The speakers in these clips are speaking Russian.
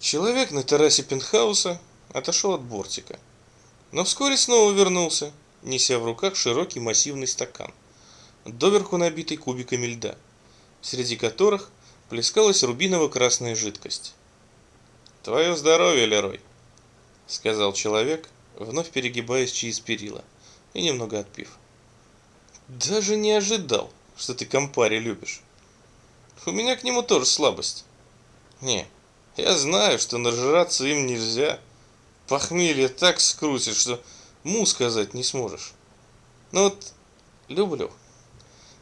Человек на террасе пентхауса отошел от бортика, но вскоре снова вернулся, неся в руках широкий массивный стакан, доверху набитый кубиками льда, среди которых плескалась рубиново-красная жидкость. «Твое здоровье, Лерой!» — сказал человек, вновь перегибаясь через перила и немного отпив. «Даже не ожидал, что ты компари любишь. У меня к нему тоже слабость. Не, я знаю, что нажраться им нельзя. Похмелье так скрутит, что му сказать не сможешь. Но вот люблю.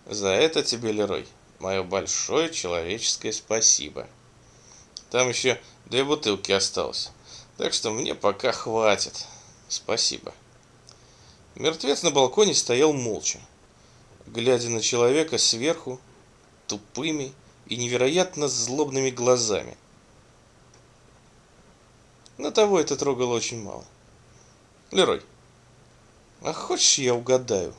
За это тебе, Лерой, мое большое человеческое спасибо. Там еще две бутылки осталось, так что мне пока хватит. Спасибо. Мертвец на балконе стоял молча, глядя на человека сверху тупыми и невероятно злобными глазами. Но того это трогало очень мало. Лерой, а хочешь я угадаю?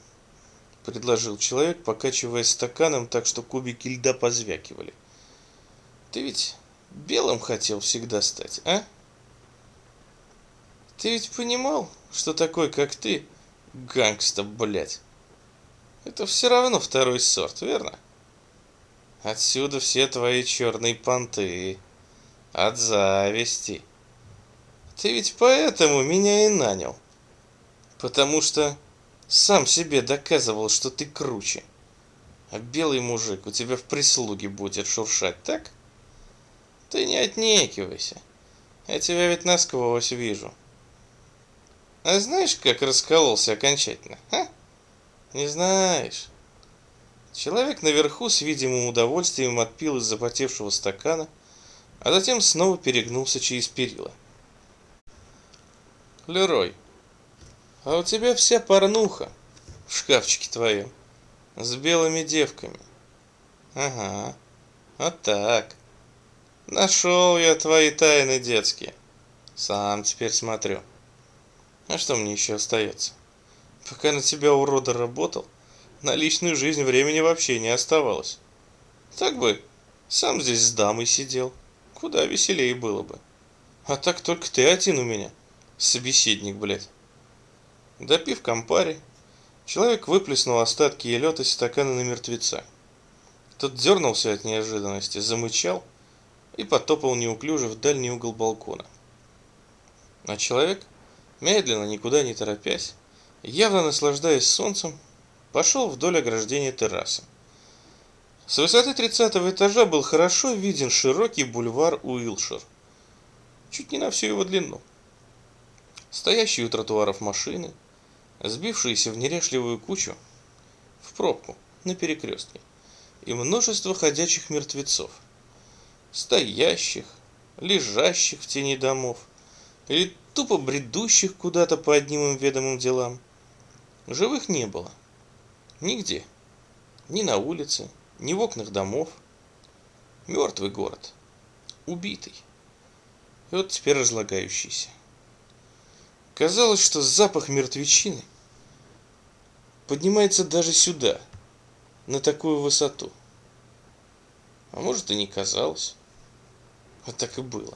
Предложил человек, покачивая стаканом так, что кубики льда позвякивали. Ты ведь белым хотел всегда стать, а? Ты ведь понимал, что такой, как ты, гангста, блядь? Это все равно второй сорт, верно? Отсюда все твои черные понты. От зависти. Ты ведь поэтому меня и нанял. Потому что сам себе доказывал, что ты круче. А белый мужик у тебя в прислуге будет шуршать, так? Ты не отнекивайся. Я тебя ведь насквозь вижу. А знаешь, как раскололся окончательно, а? Не знаешь. Человек наверху с видимым удовольствием отпил из запотевшего стакана, а затем снова перегнулся через перила. Лерой, а у тебя вся порнуха в шкафчике твоем с белыми девками. Ага, вот так. Нашел я твои тайны детские. Сам теперь смотрю. А что мне еще остается? Пока на тебя урода работал, на личную жизнь времени вообще не оставалось. Так бы сам здесь с дамой сидел. Куда веселее было бы. А так только ты один у меня. Собеседник, блядь. Допив компари, человек выплеснул остатки елета из стакана на мертвеца. Тот дернулся от неожиданности, замычал и потопал неуклюже в дальний угол балкона. А человек, медленно, никуда не торопясь, явно наслаждаясь солнцем, пошел вдоль ограждения террасы. С высоты тридцатого этажа был хорошо виден широкий бульвар Уилшир, чуть не на всю его длину стоящие у тротуаров машины, сбившиеся в неряшливую кучу, в пробку на перекрестке, и множество ходячих мертвецов, стоящих, лежащих в тени домов, или тупо бредущих куда-то по одним им ведомым делам. Живых не было. Нигде. Ни на улице, ни в окнах домов. Мертвый город. Убитый. И вот теперь разлагающийся. Казалось, что запах мертвечины поднимается даже сюда, на такую высоту. А может и не казалось. А так и было.